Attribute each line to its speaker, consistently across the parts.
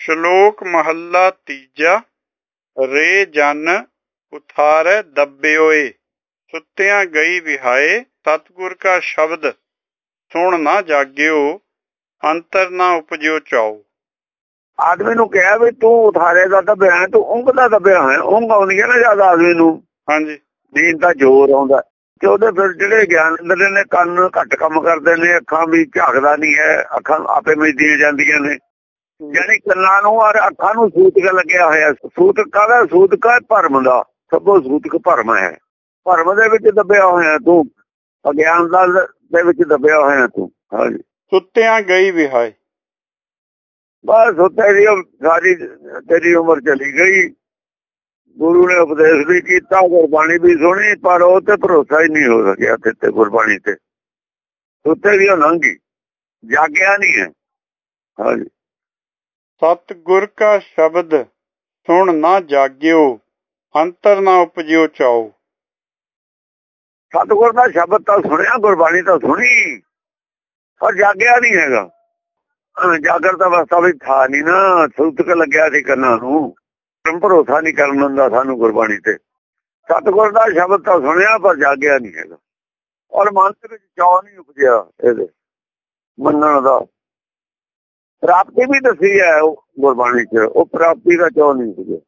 Speaker 1: ਸ਼ਲੋਕ ਮਹੱਲਾ ਤੀਜਾ ਰੇ ਜਨ ਉਥਾਰੈ ਦੱਬਿਓਏ ਸੁੱਤਿਆਂ ਗਈ ਵਿਹਾਏ ਸਤਿਗੁਰ ਕਾ ਸ਼ਬਦ ਸੁਣ ਨਾ ਜਾਗਿਓ ਅੰਤਰ ਨਾ ਉਪਜਿਓ ਚਾਓ।
Speaker 2: ਆਦਮੀ ਨੂੰ ਕਿਹਾ ਵੀ ਤੂੰ ਉਥਾਰੇ ਦਾ ਦੱਬਿਆ ਹੈ ਤੂੰ ਉਂਗ ਦਾ ਦੱਬਿਆ ਹੈ ਉਂਗ ਆਉਂਦੀ ਹੈ ਨਾ ਜਦ ਆਦਮੀ ਨੂੰ।
Speaker 1: ਹਾਂਜੀ।
Speaker 2: ਨੀਂਦ ਦਾ ਜ਼ੋਰ ਆਉਂਦਾ ਤੇ ਉਹਦੇ ਫਿਰ ਜਿਹੜੇ ਗਿਆਨ ਅੰਦਰ ਨੇ ਕੰਨ ਘੱਟ ਕੰਮ ਕਰਦੇ ਨੇ ਅੱਖਾਂ ਵੀ ਝਾਕਦਾ ਨਹੀਂ ਹੈ ਅੱਖਾਂ ਆਪੇ ਮਿਲਦੀਆਂ ਜਾਂਦੀਆਂ ਨੇ। ਯਾਨੀ ਕੰਨਾਂ ਨੂੰ ਔਰ ਅੱਖਾਂ ਨੂੰ ਸੂਤਕ ਲੱਗਿਆ ਹੋਇਆ ਸੂਤਕ ਕਾਹਦਾ? ਸੂਤਕ ਹੈ ਭਰਮ ਦਾ। ਸਭੋ ਸੂਤਕ ਭਰਮ ਹੈ। ਭਰਮ ਦੇ ਵਿੱਚ ਦੱਬਿਆ ਹੋਇਆ ਤੂੰ। ਅਗਿਆਨ ਦਾ ਦੇ ਵਿੱਚ ਦੱਬਿਆ ਹੋਇਆ ਤੂੰ। ਹਾਂਜੀ।
Speaker 1: ਸੁੱਤਿਆਂ ਗਈ ਵਿਹਾਏ
Speaker 2: ਬਸ ਉੱਤੇ ਦੀ ਸਾਰੀ ਤੇਰੀ ਉਮਰ ਚਲੀ ਗਈ। ਗੁਰੂ ਨੇ ਉਪਦੇਸ਼ ਵੀ ਕੀਤਾ ਗੁਰਬਾਣੀ ਵੀ ਸੁਣੀ ਪਰ ਉਹ ਤੇ ਭਰੋਸਾ ਹੀ ਨਹੀਂ ਹੋ ਸਕਿਆ ਤੇ ਤੇ ਗੁਰਬਾਣੀ ਤੇ। ਉੱਤੇ ਦੀ ਉਹ ਲੰਘੀ ਜਾਗਿਆ ਨਹੀਂ ਹੈ। ਹਾਂਜੀ।
Speaker 1: ਸਤਿਗੁਰ ਕਾ ਸ਼ਬਦ ਸੁਣ ਨਾ ਜਾਗਿਓ, ਅੰਤਰ ਨਾ ਉਪਜਿਓ ਚਾਓ।
Speaker 2: ਸਤਿਗੁਰ ਦਾ ਸ਼ਬਦ ਤਾਂ ਸੁਣਿਆ, ਗੁਰਬਾਣੀ ਤਾਂ ਸੁਣੀ, ਪਰ ਜਾਗਿਆ ਨਹੀਂ ਹੈਗਾ। ਅਹ ਅਵਸਥਾ ਵੀ ਥਾ ਨਹੀਂ ਨਾ ਸੁਤਕ ਲੱਗਿਆ ਸੀ ਕੰਨਾਂ ਨੂੰ। ਪਰ ਭਰੋਸਾ ਨਹੀਂ ਕਰਨ ਦਿੰਦਾ ਸਾਨੂੰ ਗੁਰਬਾਣੀ ਤੇ। ਸਤਿਗੁਰ ਦਾ ਸ਼ਬਦ ਤਾਂ ਸੁਣਿਆ, ਪਰ ਜਾਗਿਆ ਨਹੀਂ ਹੈਗਾ। ਔਰ ਮਨ ਦੇ ਵਿੱਚ ਚਾਅ ਨਹੀਂ ਉਪਜਿਆ ਇਹਦੇ। ਮੰਨਣ ਦਾ। ਪ੍ਰਾਪਤੀ ਵੀ ਦੱਸੀ ਹੈ ਉਹ ਗੁਰਬਾਣੀ 'ਚ ਉਹ ਪ੍ਰਾਪਤੀ ਦਾ ਚਾਅ ਨਹੀਂ ਉਪਜਿਆ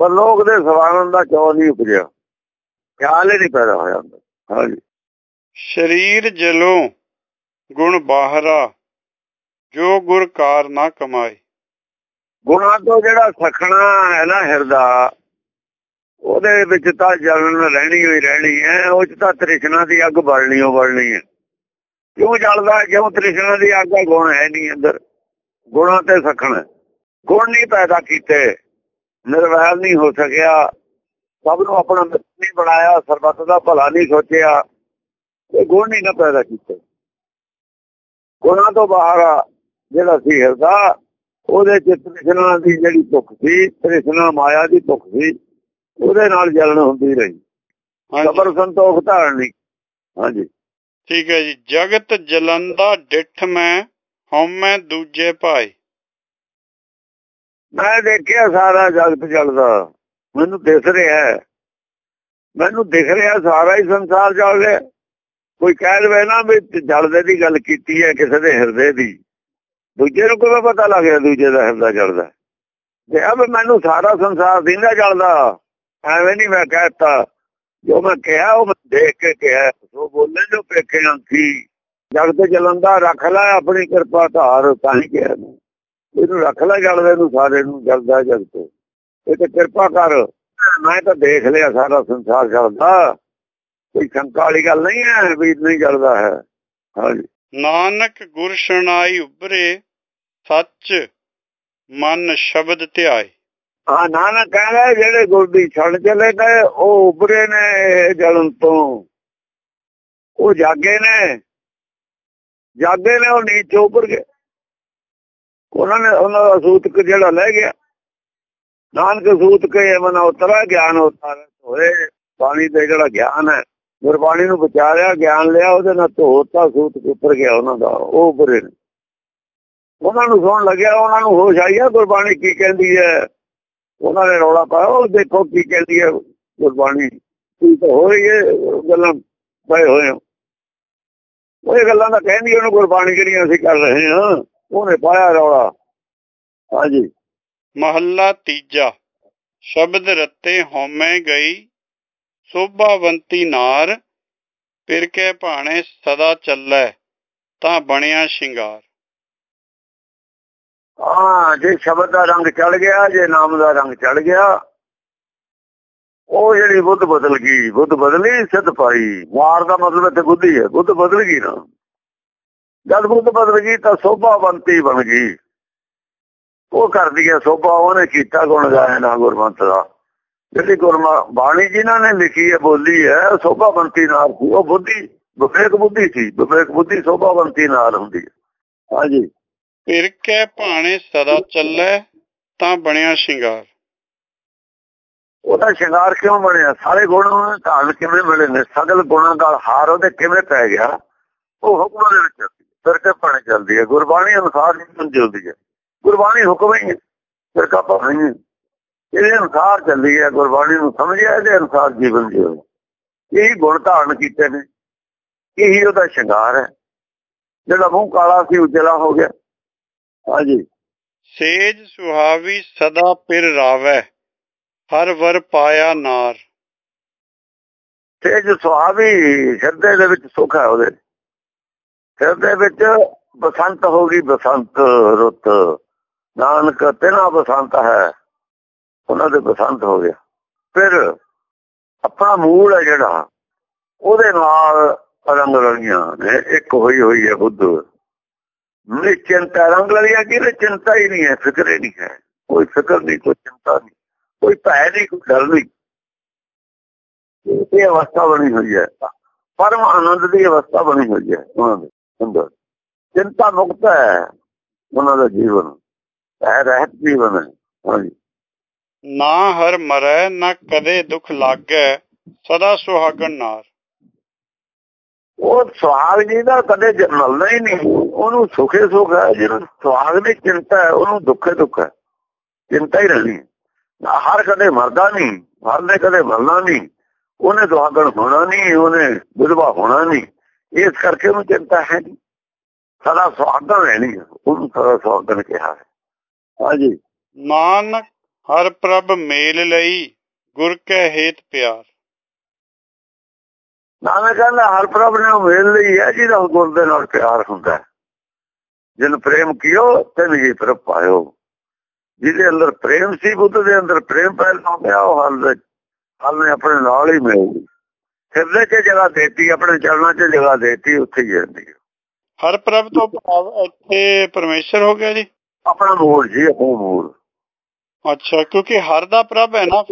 Speaker 2: ਪਰ ਲੋਕ ਦੇ ਸਵਾਰਨ ਦਾ ਚਾਅ ਨਹੀਂ ਉਪਜਿਆ। ਖਿਆਲ ਹੀ ਨਹੀਂ ਪੈਦਾ ਹੋਇਆ ਹਾਂਜੀ।
Speaker 1: ਸ਼ਰੀਰ ਜਲੋਂ ਗੁਣ ਬਾਹਰਾ ਜੋ ਗੁਰ ਕਾਰ ਨਾ ਕਮਾਏ।
Speaker 2: ਗੁਣਾ ਤੋਂ ਜਿਹੜਾ ਸਖਣਾ ਹੈ ਨਾ ਹਿਰਦਾ ਉਹਦੇ ਵਿੱਚ ਤਾਂ ਜਲਨ ਰਹਿਣੀ ਹੋਈ ਰਹਿਣੀ ਹੈ ਉਹ ਚ ਤਾਂ ਤ੍ਰਿਸ਼ਨਾ ਦੀ ਅੱਗ ਬਲਣੀ ਹੋ ਬਲਣੀ ਹੈ। ਕਿਉਂ ਜਲਦਾ ਕਿਉਂ ਤ੍ਰਿਸ਼ਨਾ ਦੀ ਅੱਗ ਦਾ ਗੁਣ ਹੈ ਨਹੀਂ ਅੰਦਰ। ਗੁਣਾ ਤੇ ਸਖਣਾ। ਗੁਣ ਨਹੀਂ ਪੈਦਾ ਕੀਤੇ। ਨਿਰਵੈਰ ਨਹੀਂ ਹੋ ਸਕਿਆ। ਸਭ ਨੂੰ ਆਪਣਾ ਮਿੱਤਰ ਨਹੀਂ ਬਣਾਇਆ ਸਰਬੱਤ ਦਾ ਭਲਾ ਨਹੀਂ ਸੋਚਿਆ। ਇਹ ਗੁਣ ਨਹੀਂ ਨਾ ਪੈਦਾ ਕੀਤੇ। ਗੁਣਾ ਤੋਂ ਬਾਹਰ ਜਿਹੜਾ ਸੀ ਹਿਰਦਾ ਉਹਦੇ ਚ ਤ੍ਰਿਸ਼ਨਾ ਦੀ ਜਿਹੜੀ ਭੁੱਖ ਸੀ ਤ੍ਰਿਸ਼ਨਾ ਮਾਇਆ ਦੀ ਭੁੱਖ ਸੀ ਉਹਦੇ ਨਾਲ ਜਲਨ ਹੁੰਦੀ ਰਹੀ। ਸਬਰ ਸੰਤੋਖ ਧਾਰਨ। ਨਹੀਂ ਹਾਂਜੀ।
Speaker 1: ਠੀਕ ਹੈ ਜੀ। ਜਗਤ ਜਲੰਦਾ ਡਿਠ ਮੈਂ ਹਉਮੈ ਦੂਜੇ ਭਾਈ
Speaker 2: ਮੈਂ ਦੇਖਿਆ ਸਾਰਾ ਜਗਤ ਜਲਦਾ ਮੈਨੂੰ ਦਿਖ ਰਿਹਾ ਮੈਨੂੰ ਦਿਖ ਰਿਹਾ ਸਾਰਾ ਹੀ ਸੰਸਾਰ ਜਲ ਰਿਹਾ ਕੋਈ ਕਹਿ ਦਵੇ ਨਾ ਵੀ ਜਲਦੇ ਦੀ ਗੱਲ ਕੀਤੀ ਹੈ, ਕਿਸੇ ਦੇ ਹਿਰਦੇ ਦੀ। ਦੂਜੇ ਨੂੰ ਕਿਵੇਂ ਪਤਾ ਲੱਗ ਰਿਹਾ ਦੂਜੇ ਦਾ ਹਿਰਦਾ ਜਲਦਾ ਤੇ ਅਬ ਮੈਨੂੰ ਸਾਰਾ ਸੰਸਾਰ ਦਿੰਦਾ ਜਲਦਾ ਐਵੇਂ ਨਹੀਂ ਮੈਂ ਕਹਿਤਾ ਜੋ ਮੈਂ ਕਿਹਾ ਉਹ ਮੈਂ ਦੇਖ ਕੇ ਕਿਹਾ। ਬੋਲੇ ਜੋ ਪੇਖੇ ਅੰਖੀ ਜਗਤ ਜਲੰਦਾ ਰੱਖ ਲੈ ਆਪਣੀ ਕਿਰਪਾ ਧਾਰ ਤਾਂ ਹੀ ਕਿਹਾ। ਇਹਨੂੰ ਰੱਖ ਲੈ ਜਲਦੇ ਨੂੰ ਸਾਰੇ ਨੂੰ ਜਲਦਾ ਜਗਤ ਇਹ ਤੇ ਕਿਰਪਾ ਕਰ। ਮੈਂ ਤਾਂ ਦੇਖ ਲਿਆ ਸਾਰਾ ਸੰਸਾਰ ਜਲਦਾ ਕੋਈ ਸ਼ੰਕਾ ਵਾਲੀ ਗੱਲ ਨਹੀਂ ਹੈ ਵੀ ਨਹੀਂ ਜਲਦਾ ਹੈ। ਹਾਂਜੀ।
Speaker 1: ਨਾਨਕ ਗੁਰ ਸ਼ਰਨਾਈ ਉਬਰੇ ਸੱਚ ਮਨ ਸ਼ਬਦ ਧਿਆਏ।
Speaker 2: ਹਾਂ ਨਾਨਕ ਕਹਿੰਦਾ ਜਿਹੜੇ ਗੁਰ ਦੀ ਛਣ ਚਲੇ ਗਏ ਉਹ ਉਬਰੇ ਨੇ ਜਲਨ ਤੋਂ। ਉਹ ਜਾਗੇ ਨੇ। ਜਾਗੇ ਨੇ, ਉਹ ਨੀਚ ਉੱਪਰ ਗਏ। ਉਹਨਾਂ ਨੇ, ਉਹਨਾਂ ਦਾ ਸੂਤਕ ਜਿਹੜਾ ਲੈ ਗਿਆ। ਨਾਨਕ ਸੂਤਕ ਇਹ ਮਨ ਉਤਰਾ ਗਿਆਨ ਉਤਾਰ ਹੋਏ ਬਾਣੀ ਦੇ ਜਿਹੜਾ ਗਿਆਨ ਹੈ, ਗੁਰਬਾਣੀ ਨੂੰ ਵਿਚਾਰਿਆ, ਗਿਆਨ ਲਿਆ, ਉਹਦੇ ਨਾਲ ਧੋਤਾ, ਸੂਤਕ ਉੱਪਰ ਗਿਆ ਉਹਨਾਂ ਦਾ, ਉਹ ਉੱਪਰੇ ਨੇ। ਉਹਨਾਂ ਨੂੰ ਸੁਣ ਲੱਗਿਆ, ਉਹਨਾਂ ਨੂੰ ਹੋਸ਼ ਆਈ ਹੈ ਗੁਰਬਾਣੀ ਕੀ ਕਹਿੰਦੀ ਹੈ? ਉਹਨਾਂ ਨੇ ਰੌਲਾ ਪਾਇਆ, ਉਹ ਦੇਖੋ ਕੀ ਕਹਿੰਦੀ ਹੈ ਗੁਰਬਾਣੀ। ਕੀ ਤਾਂ ਹੋ ਰਹੀ ਹੈ ਗੱਲਾਂ ਪਏ ਹੋਏ ਹੋ। ਉਹ ਇਹ ਗੱਲਾਂ ਤਾਂ ਕਹਿੰਦੀ ਉਹਨੂੰ ਗੁਰਬਾਣੀ ਜਿਹੜੀਆਂ ਅਸੀਂ ਕਰ ਰਹੇ ਹਾਂ ਉਹਨੇ ਪਾਇਆ ਰੌਲਾ। ਹਾਂਜੀ।
Speaker 1: ਮਹੱਲਾ ਤੀਜਾ। ਸ਼ਬਦ ਰੱਤੇ ਹਉਮੈ ਗਈ ਸੋਭਾਵੰਤੀ ਨਾਰ ਫਿਰ ਕੇ ਭਾਣੇ ਸਦਾ ਚੱਲੈ ਤਾਂ ਬਣਿਆ ਸ਼ਿੰਗਾਰ।
Speaker 2: ਹਾਂ ਜੇ ਸ਼ਬਦ ਦਾ ਰੰਗ ਚੜ ਗਿਆ ਜੇ ਨਾਮ ਦਾ ਰੰਗ ਚੜ ਗਿਆ ਉਹ ਜਿਹੜੀ ਬੁੱਧ ਬਦਲ ਗਈ, ਬੁੱਧ ਬਦਲੀ, ਸਿੱਧ ਪਾਈ। ਮਾਰ ਦਾ ਮਤਲਬ ਇੱਥੇ ਬੁੱਧੀ ਹੈ, ਬੁੱਧ ਬਦਲ ਗਈ ਨਾ। ਜਦ ਬੁੱਧ ਬਦਲ ਗਈ ਤਾਂ ਸੋਭਾਵੰਤੀ ਬਣ ਗਈ। ਉਹ ਕਰਦੀ ਹੈ ਸੋਭਾ, ਉਹਨੇ ਕੀਤਾ ਗੁਣ ਗਾਇਆ ਨਾ ਗੁਰਮੰਤ ਦਾ। ਜਿਹੜੀ ਗੁਰਮਾ, ਬਾਣੀ ਜਿਨ੍ਹਾਂ ਨੇ ਲਿਖੀ ਹੈ, ਬੋਲੀ ਹੈ ਸੋਭਾਵੰਤੀ ਨਾਲ ਸੀ। ਉਹ ਬੁੱਧੀ, ਵਿਵੇਕ ਬੁੱਧੀ ਸੀ। ਵਿਵੇਕ ਬੁੱਧੀ ਸੋਭਾਵੰਤੀ ਨਾਲ ਹੁੰਦੀ ਹੈ। ਹਾਂਜੀ।
Speaker 1: ਫਿਰ ਕੇ ਭਾਣੇ ਸਦਾ ਚੱਲੇ, ਤਾਂ ਬਣਿਆ ਸ਼ਿੰਗਾਰ।
Speaker 2: ਉਹਦਾ ਸ਼ਿੰਗਾਰ ਕਿਉਂ ਬਣਿਆ? ਸਾਰੇ ਗੁਣ ਉਹਨੂੰ ਧਾਰਨ ਕਿਵੇਂ ਮਿਲੇ ਨੇ? ਸਗਲ ਗੁਣਾਂ ਦਾ ਹਾਰ ਉਹਦੇ ਕਿਵੇਂ ਪੈ ਗਿਆ? ਉਹ ਹੁਕਮਾਂ ਦੇ ਵਿੱਚ ਫਿਰ ਪਾਣੀ ਚੱਲਦੀ ਹੈ। ਗੁਰਬਾਣੀ ਅਨੁਸਾਰ ਹੀ ਚੱਲਦੀ ਹੈ। ਗੁਰਬਾਣੀ ਹੁਕਮ ਹੀ ਹੈ। ਫਿਰ ਕਾਪਾ ਇਹਦੇ ਅਨੁਸਾਰ ਚੱਲੀ ਹੈ। ਗੁਰਬਾਣੀ ਨੂੰ ਸਮਝਿਆ, ਇਹਦੇ ਅਨੁਸਾਰ ਜੀਵਨ ਜਿਉ ਇਹ ਗੁਣ ਧਾਰਨ ਕੀਤੇ ਨੇ। ਇਹੀ ਉਹਦਾ ਸ਼ਿੰਗਾਰ ਹੈ। ਜਿਹੜਾ ਮੂੰਹ ਕਾਲਾ ਸੀ, ਉਜਲਾ ਹੋ ਗਿਆ। ਹਾਂਜੀ।
Speaker 1: ਸੇਜ ਸੁਹਾਵੀ ਸਦਾ ਪਿਰ ਰਾਵੈ। ਹਰ ਵਰ ਪਾਇਆ ਨਾਰ।
Speaker 2: ਸੇਜ ਸੁਹਾਵੀ ਹਿਰਦੇ ਦੇ ਵਿੱਚ ਸੁਖ ਹੈ ਉਹਦੇ। ਹਿਰਦੇ ਵਿੱਚ ਬਸੰਤ ਹੋ ਗਈ, ਬਸੰਤ ਰੁੱਤ। ਨਾਨਕ ਤੇਨਾ ਬਸੰਤ ਹੈ, ਉਹਨਾਂ ਦੇ ਬਸੰਤ ਹੋ ਗਿਆ। ਫਿਰ ਆਪਣਾ ਮੂਲ ਹੈ ਜਿਹੜਾ, ਉਹਦੇ ਨਾਲ ਰੰਗ ਰਲੀਆਂ ਨੇ, ਇੱਕ ਹੋਈ ਹੋਈ ਹੈ ਬੁੱਧ। ਮੇਰੀ ਚਿੰਤਾ ਰੰਗ ਲੜੀਆਂ ਕਿ ਚਿੰਤਾ ਹੀ ਨਹੀਂ ਹੈ, ਫਿਕਰ ਹੀ ਨਹੀਂ ਹੈ। ਕੋਈ ਫਿਕਰ ਨਹੀਂ, ਕੋਈ ਚਿੰਤਾ ਨਹੀਂ। ਕੋਈ ਭੈ ਨਹੀਂ ਕੋਈ ਡਰ ਨਹੀਂ। ਇਹ ਅਵਸਥਾ ਬਣੀ ਹੋਈ ਹੈ। ਪਰਮ ਆਨੰਦ ਦੀ ਅਵਸਥਾ ਬਣੀ ਹੋਈ ਹੈ ਉਹਨਾਂ ਦੇ ਅੰਦਰ। ਚਿੰਤਾ ਮੁਕਤ ਹੈ ਉਹਨਾਂ ਦਾ ਜੀਵਨ। ਹੈ ਰਹਿਤ ਜੀਵਨ ਹੈ। ਹਾਂਜੀ।
Speaker 1: ਨਾ ਹਰ ਮਰੈ ਨਾ ਕਦੇ ਦੁੱਖ ਲਾਗੈ ਸਦਾ ਸੁਹਾਗਣ ਨਾਰ।
Speaker 2: ਉਹ ਸੁਹਾਗ ਜੀ ਦਾ ਕਦੇ ਮਿਲਣਾ ਹੀ ਨਹੀਂ। ਉਹਨੂੰ ਸੁਖੇ ਸੁਖ ਹੈ ਜਿਹਨੂੰ ਸੁਹਾਗ ਦੀ ਚਿੰਤਾ ਹੈ ਉਹਨੂੰ ਦੁੱਖੇ ਦੁੱਖ ਹੈ। ਚਿੰਤਾ ਹੀ ਰਹਿਣੀ ਹਰ ਕਦੇ ਮਰਦਾ ਨਹੀਂ ਹਰ ਨੇ ਕਦੇ ਮਰਨਾ ਨਹੀਂ। ਉਹਨੇ ਦੁਆਗਣ ਹੋਣਾ ਨਹੀਂ ਉਹਨੇ ਵਿਧਵਾ ਹੋਣਾ ਨਹੀਂ। ਇਸ ਕਰਕੇ ਉਹਨੂੰ ਚਿੰਤਾ ਹੈ ਨਹੀਂ। ਸਦਾ ਸੁਹਾਗਣ ਰਹਿਣੀ ਉਹਨੂੰ ਸਦਾ ਸੁਹਾਗਣ ਕਿਹਾ ਹੈ। ਹਾਂਜੀ।
Speaker 1: ਨਾਨਕ ਹਰ ਪ੍ਰਭ ਮੇਲ ਲਈ ਗੁਰ ਕੈ ਹੇਤ ਪਿਆਰ।
Speaker 2: ਨਾਨਕ ਕਹਿੰਦਾ ਹਰ ਪ੍ਰਭ ਨੇ ਮੇਲ ਲਈ ਹੈ ਜਿਹਦਾ ਗੁਰ ਦੇ ਨਾਲ ਪਿਆਰ ਹੁੰਦਾ ਜਿਨ ਪ੍ਰੇਮ ਕੀਓ ਤੇ ਵੀ ਪ੍ਰਭ ਪਾਇਓ। ਜਿਹਦੇ ਅੰਦਰ ਪ੍ਰੇਮ ਸੀ ਬੁੱਧ ਦੇ ਅੰਦਰ ਪ੍ਰੇਮ ਪੈਦਾ ਹੋ ਗਿਆ ਉਹ ਹਲ ਦੇ ਹਲ ਨੇ ਆਪਣੇ ਨਾਲ ਹੀ ਮਿਲ ਗਈ ਹਿਰਦੇ 'ਚ ਜਗ੍ਹਾ ਦੇਤੀ ਆਪਣੇ ਚਰਨਾਂ 'ਚ ਜਗ੍ਹਾ ਦੇਤੀ ਉੱਥੇ ਹੀ ਰਹਿੰਦੀ
Speaker 1: ਹਰ ਪ੍ਰਭ ਤੋਂ ਭਾਵ ਇੱਥੇ ਪਰਮੇਸ਼ਰ ਹੋ ਗਿਆ ਜੀ?
Speaker 2: ਆਪਣਾ ਮੂਲ ਜੀ ਉਹ ਮੂਲ।
Speaker 1: ਅੱਛਾ ਕਿਉਂਕਿ ਹਰ ਦਾ ਪ੍ਰਭ ਹੈ ਨਾ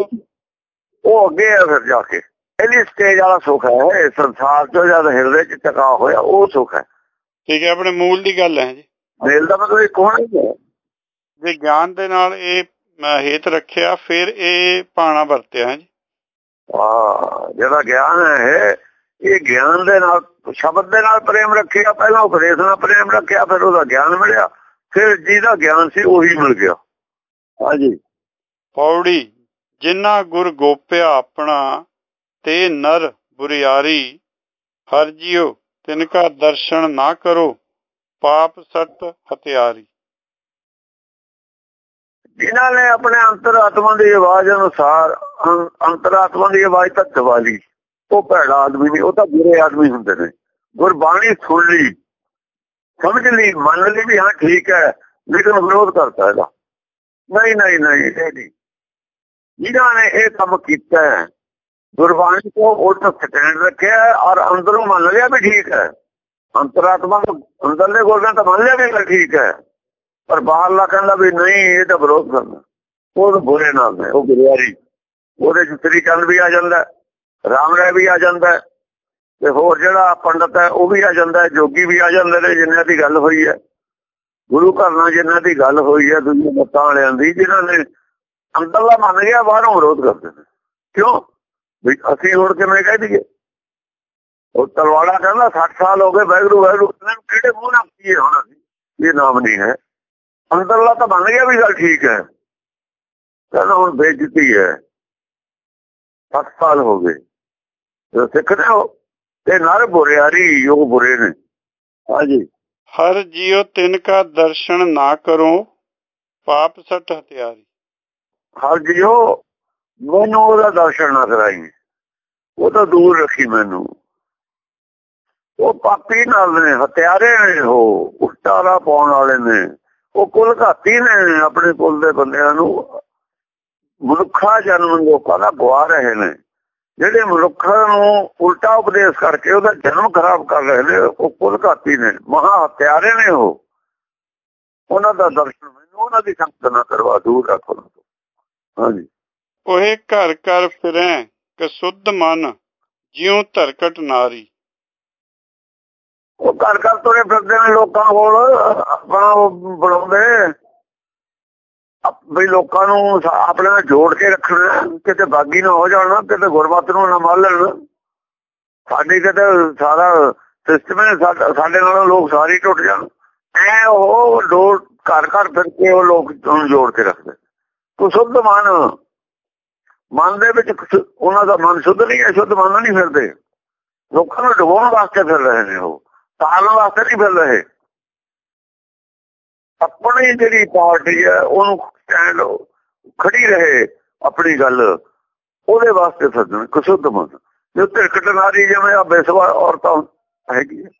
Speaker 2: ਉਹ ਅੱਗੇ ਹੈ ਫਿਰ ਜਾ ਕੇ। ਪਹਿਲੀ ਸਟੇਜ ਵਾਲਾ ਸੁੱਖ ਹੈ ਸੰਸਾਰ 'ਚ ਜਦ ਹਿਰਦੇ 'ਚ ਟਿਕਾ ਹੋਇਆ ਉਹ ਸੁੱਖ ਹੈ।
Speaker 1: ਠੀਕ ਹੈ ਆਪਣੇ ਮੂਲ ਦੀ ਗੱਲ ਹੈ ਜੀ।
Speaker 2: ਮੇਲ ਦਾ ਮਤਲਬ ਇੱਕ ਹੋਣਾ ਹੀ ਹੈ?
Speaker 1: ਜੇ ਗਿਆਨ ਦੇ ਨਾਲ ਇਹ ਹੇਤ ਰੱਖਿਆ ਫਿਰ ਇਹ ਪਾਣਾ ਵਰਤਿਆ ਹੈ ਜੀ।
Speaker 2: ਆ ਜਿਹੜਾ ਗਿਆਨ ਹੈ ਇਹ ਗਿਆਨ ਦੇ ਨਾਲ ਸ਼ਬਦ ਦੇ ਨਾਲ ਪ੍ਰੇਮ ਰੱਖਿਆ ਪਹਿਲਾਂ ਉਪਦੇਸ਼ ਨਾਲ ਪ੍ਰੇਮ ਰੱਖਿਆ ਫਿਰ ਉਹਦਾ ਗਿਆਨ ਮਿਲਿਆ ਫਿਰ ਜਿਹਦਾ ਗਿਆਨ ਸੀ ਉਹੀ ਮਿਲ ਗਿਆ। ਹਾਂਜੀ।
Speaker 1: ਪੌੜੀ ਜਿਨ੍ਹਾਂ ਗੁਰ ਗੋਪਿਆ ਆਪਣਾ ਤੇ ਨਰ ਬੁਰੀਆਰੀ ਹਰ ਜਿਉ ਤਿਨ ਕਾ ਦਰਸ਼ਨ ਨਾ ਕਰੋ ਪਾਪ ਸਤ ਹਤਿਆਰੀ
Speaker 2: ਜਿਨ੍ਹਾਂ ਨੇ ਆਪਣੇ ਅੰਤਰਾਤਮਾ ਦੀ ਆਵਾਜ਼ ਅਨੁਸਾਰ ਅੰਤਰਾਤਮਾ ਦੀ ਆਵਾਜ਼ ਤੱਕ ਦਬਾ ਲਈ। ਉਹ ਭੈੜਾ ਆਦਮੀ ਨਹੀਂ ਉਹ ਤਾਂ ਬੁਰੇ ਆਦਮੀ ਹੁੰਦੇ ਨੇ। ਗੁਰਬਾਣੀ ਸੁਣ ਲਈ, ਸਮਝ ਲਈ, ਮੰਨ ਲਈ ਵੀ ਹਾਂ, ਠੀਕ ਹੈ, ਲੇਕਿਨ ਵਿਰੋਧ ਕਰਤਾ ਇਹਦਾ ਨਹੀਂ ਨਹੀਂ ਨਹੀਂ, ਇਹ ਨਹੀਂ। ਜਿਹਨਾਂ ਨੇ ਇਹ ਕੰਮ ਕੀਤਾ ਗੁਰਬਾਣੀ ਤੋਂ ਉਲਟ ਸਟੈਂਡ ਰੱਖਿਆ ਔਰ ਅੰਦਰੋਂ ਮੰਨ ਲਿਆ ਵੀ ਠੀਕ ਹੈ। ਅੰਤਰਾਤਮਾ ਅੰਦਰਲੇ ਗੋਲਾਂ ਤਾਂ ਮੰਨ ਲਿਆ ਵੀ ਠੀਕ ਹੈ। ਪਰ ਬਾਹਰਲਾ ਕਹਿੰਦਾ ਵੀ ਨਹੀਂ, ਇਹ ਤਾਂ ਵਿਰੋਧ ਕਰਨਾ। ਉਹ ਬੁਰੇ ਨਾਲ ਨੇ, ਉਹ ਗੁਰਿਆਰੀ ਉਹਦੇ ਚ ਸ੍ਰੀ ਚੰਦ ਵੀ ਆ ਜਾਂਦਾ ਰਾਮ ਰਾਏ ਵੀ ਆ ਜਾਂਦਾ ਤੇ ਹੋਰ ਜਿਹੜਾ ਪੰਡਤ ਹੈ, ਉਹ ਵੀ ਆ ਜਾਂਦਾ ਜੋਗੀ ਵੀ ਆ ਜਾਂਦੇ ਨੇ, ਜਿਨ੍ਹਾਂ ਦੀ ਗੱਲ ਹੋਈ ਹੈ। ਗੁਰੂ ਘਰ ਨਾਲ ਜਿਨ੍ਹਾਂ ਦੀ ਗੱਲ ਹੋਈ ਹੈ ਦੁਨੀਆ ਮਤਾਂ ਵਾਲਿਆਂ ਦੀ, ਜਿਨ੍ਹਾਂ ਨੇ ਅੰਦਰਲਾ ਮੰਨ ਗਿਆ, ਬਾਹਰੋਂ ਵਿਰੋਧ ਕਰਦੇ ਨੇ। ਕਿਉਂ? ਵੀ ਅਸੀਂ ਹੁਣ ਕਿਵੇਂ ਕਹਿ ਦਈਏ? ਉਹ ਤਲਵਾੜਾ ਕਹਿੰਦਾ 60 ਸਾਲ ਹੋ ਗਏ ਵੈਗਰੂ ਵੈਗਰੂ ਇਹਨਾਂ ਕਿਹੜੇ ਮੂੰਹ ਨਾਲ ਕੀ ਹੋਣਾ ਸੀ ਇਹ ਨਾਮ ਨਹੀਂ ਹੈ। ਅੰਦਰਲਾ ਤਾਂ ਬਣ ਗਿਆ ਵੀ ਗੱਲ ਠੀਕ ਹੈ। ਕਹਿੰਦਾ ਹੁਣ ਬੇਇੱਜ਼ਤੀ ਹੈ। 7 ਸਾਲ ਹੋ ਗਏ। ਜੋ ਸਿੱਖਦੇ ਹੋ ਤੇ ਨਰ ਬੁਰਿਆਰੀ ਉਹ ਬੁਰੇ ਨੇ। ਹਾਂਜੀ।
Speaker 1: ਹਰ ਜੀਉ ਤਿਨ ਕਾ ਦਰਸ਼ਨ ਨਾ ਕਰੋ ਪਾਪ ਸਟ ਹਤਿਆਰੀ
Speaker 2: ਹਰ ਜੀਓ ਮੈਨੂੰ ਉਹਦਾ ਦਰਸ਼ਨ ਨਾ ਕਰਾਈ ਉਹ ਤਾਂ ਦੂਰ ਰੱਖੀ ਮੈਨੂੰ। ਉਹ ਪਾਪੀ ਨਾਲ ਨੇ ਹਤਿਆਰੇ ਨੇ ਉਹ ਉਸਤਾਰਾ ਪਾਉਣ ਵਾਲੇ ਨੇ। ਉਹ ਕੁਲ ਘਾਤੀ ਨੇ ਆਪਣੇ ਕੁਲ ਦੇ ਬੰਦਿਆਂ ਨੂੰ। ਮਨੁੱਖਾ ਜਨਮ ਲੋਕਾਂ ਦਾ ਗਵਾ ਰਹੇ ਨੇ। ਜਿਹੜੇ ਮਨੁੱਖਾਂ ਨੂੰ ਉਲਟਾ ਉਪਦੇਸ਼ ਕਰਕੇ ਉਹਦਾ ਜਨਮ ਖਰਾਬ ਕਰ ਰਹੇ ਨੇ, ਉਹ ਕੁਲ ਘਾਤੀ ਨੇ। ਮਹਾ ਹਤਿਆਰੇ ਨੇ ਉਹ। ਉਹਨਾਂ ਦਾ ਦਰਸ਼ਨ ਮੈਨੂੰ, ਉਹਨਾਂ ਦੀ ਸੰਗਤ ਨਾ ਕਰਵਾ, ਦੂਰ ਰੱਖੋ ਹਾਂਜੀ।
Speaker 1: ਕੋਏ ਘਰ ਘਰ ਫਿਰੈ ਕਸੁੱਧ ਮਨ ਜਿਉ ਧਰਕਟ ਨਾਰੀ।
Speaker 2: ਉਹ ਘਰ ਘਰ ਤੁਰੇ ਫਿਰਦੇ ਨੇ ਲੋਕਾਂ ਕੋਲ, ਆਪਣਾ ਬਣਾਉਂਦੇ ਵੀ ਲੋਕਾਂ ਨੂੰ ਆਪਣੇ ਨਾਲ ਜੋੜ ਕੇ ਰੱਖਣਾ, ਕਿਤੇ ਬਾਗੀ ਨਾ ਹੋ ਜਾਣਾ, ਕਿਤੇ ਗੁਰਮਤ ਨੂੰ ਨਾ ਮੰਨ ਲੈਣ। ਸਾਡੀ ਕਿਤੇ ਸਾਰਾ ਸਿਸਟਮ ਹੈ ਸਾਡੇ ਨਾਲ ਲੋਕ ਸਾਰੇ ਟੁੱਟ ਜਾਣ। ਐ ਉਹ ਘਰ ਘਰ ਫਿਰ ਕੇ ਉਹ ਲੋਕ ਨੂੰ ਜੋੜ ਕੇ ਰੱਖਦੇ। ਕੁਸ਼ੁੱਧ ਮਨ ਮਨ ਦੇ ਵਿੱਚ ਉਹਨਾਂ ਦਾ ਮਨ ਸ਼ੁੱਧ ਨਹੀਂ ਹੈ, ਸ਼ੁੱਧ ਮਨ ਨਹੀਂ ਫਿਰਦੇ। ਲੋਕਾਂ ਨੂੰ ਡੁਬਾਉਣ ਵਾਸਤੇ ਫਿਰ ਰਹੇ ਨੇ ਉਹ। ਤਾਰਨ ਵਾਸਤੇ ਨਹੀਂ ਫਿਰ ਰਹੇ। ਆਪਣੀ ਜਿਹੜੀ ਪਾਰਟੀ ਹੈ ਉਹਨੂੰ ਸਟੈਂਡ ਖੜੀ ਰਹੇ ਆਪਣੀ ਗੱਲ ਉਹਦੇ ਵਾਸਤੇ ਫਿਰਦੇ ਕੁਸ਼ੁੱਧ ਮਨ। ਜੋ ਧਿਰਕਟ ਨਾਰੀ ਜਿਵੇਂ ਆ ਬੇਸਵਾ ਔਰਤਾਂ ਹੈਗੀ ਹੈ।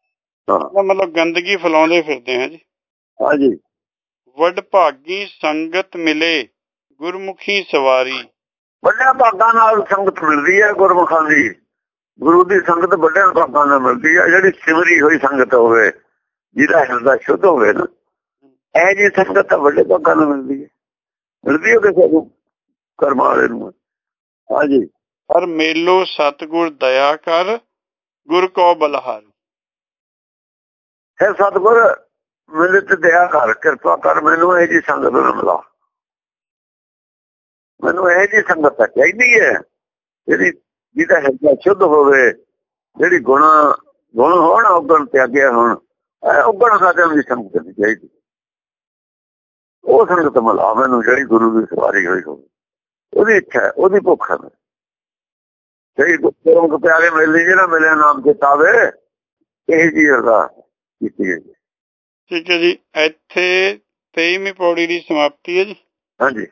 Speaker 2: ਹਾਂ।
Speaker 1: ਮਤਲਬ ਗੰਦਗੀ ਫੈਲਾਉਂਦੇ ਫਿਰਦੇ ਹਾਂ ਜੀ।
Speaker 2: ਹਾਂਜੀ
Speaker 1: ਵਡ ਭਾਗੀ ਸੰਗਤ ਮਿਲੇ ਗੁਰਮੁਖੀ ਸਵਾਰੀ।
Speaker 2: ਵੱਡਿਆਂ ਭਾਗਾਂ ਨਾਲ ਸੰਗਤ ਮਿਲਦੀ ਹੈ ਗੁਰਮੁਖਾਂ ਦੀ। ਗੁਰੂ ਦੀ ਸੰਗਤ ਵੱਡਿਆਂ ਭਾਗਾਂ ਨਾਲ ਮਿਲਦੀ ਹੈ ਜਿਹੜੀ ਸਿਮਰੀ ਹੋਈ ਸੰਗਤ ਹੋਵੇ ਜਿਹਦਾ ਹਿਰਦਾ ਸ਼ੁੱਧ ਹੋਵੇ ਨਾ ਇਹ ਜੀ ਸੰਗਤ ਤਾਂ ਵੱਡੇ ਭਾਗਾਂ ਨਾਲ ਮਿਲਦੀ ਹੈ ਮਿਲਦੀ ਹੈ ਕਿਸੇ ਨੂੰ ਕਰਮ ਵਾਲੇ ਨੂੰ। ਹਾਂਜੀ।
Speaker 1: ਹਰ ਮੇਲੋ ਸਤਗੁਰ ਦਇਆ ਕਰ ਗੁਰ ਕੋ ਬਲਹਾਰੀ।
Speaker 2: ਹੈ ਸਤਿਗੁਰ ਮੇਰੇ ਤੇ ਦਇਆ ਕਰ ਕਿਰਪਾ ਕਰ ਮੈਨੂੰ ਇਹ ਜੀ ਸੰਗਤ ਨੂੰ ਮਿਲਾ। ਮੈਨੂੰ ਇਹ ਜੀ ਸੰਗਤ ਚਾਹੀਦੀ ਹੈ ਜਿਹੜੀ ਜਿਹਦਾ ਹਿਰਦਾ ਸ਼ੁੱਧ ਹੋਵੇ ਜਿਹੜੀ ਗੁਣ ਗੁਣ ਹੋਣ ਉਗਣ ਤਿਆਗਿਆ ਹੋਣ ਉਗਣ ਸਾਧਨ ਦੀ ਸੰਗਤ ਨਹੀਂ ਚਾਹੀਦੀ। ਉਹ ਸੰਗਤ ਮਿਲਾ ਮੈਨੂੰ ਜਿਹੜੀ ਗੁਰੂ ਦੀ ਸਵਾਰੀ ਹੋਈ ਹੋਵੇ। ਉਹਦੀ ਇੱਛਾ ਉਹਦੀ ਭੁੱਖ ਹੈ। ਜਿਹੜੀ ਗੁਰੂ ਪਿਆਰੇ ਮਿਲਦੀ ਜਿਹੜਾ ਮਿਲਿਆ ਨਾਮ ਚਿਤਾਵੇ ਇਹ ਜੀ ਅਰਦਾਸ ਕੀਤੀ ਹੈ ਜੀ।
Speaker 1: ਠੀਕ ਹੈ ਜੀ ਇੱਥੇ 23ਵੀਂ ਪੌੜੀ ਦੀ ਸਮਾਪਤੀ ਹੈ ਜੀ।
Speaker 2: ਹਾਂਜੀ।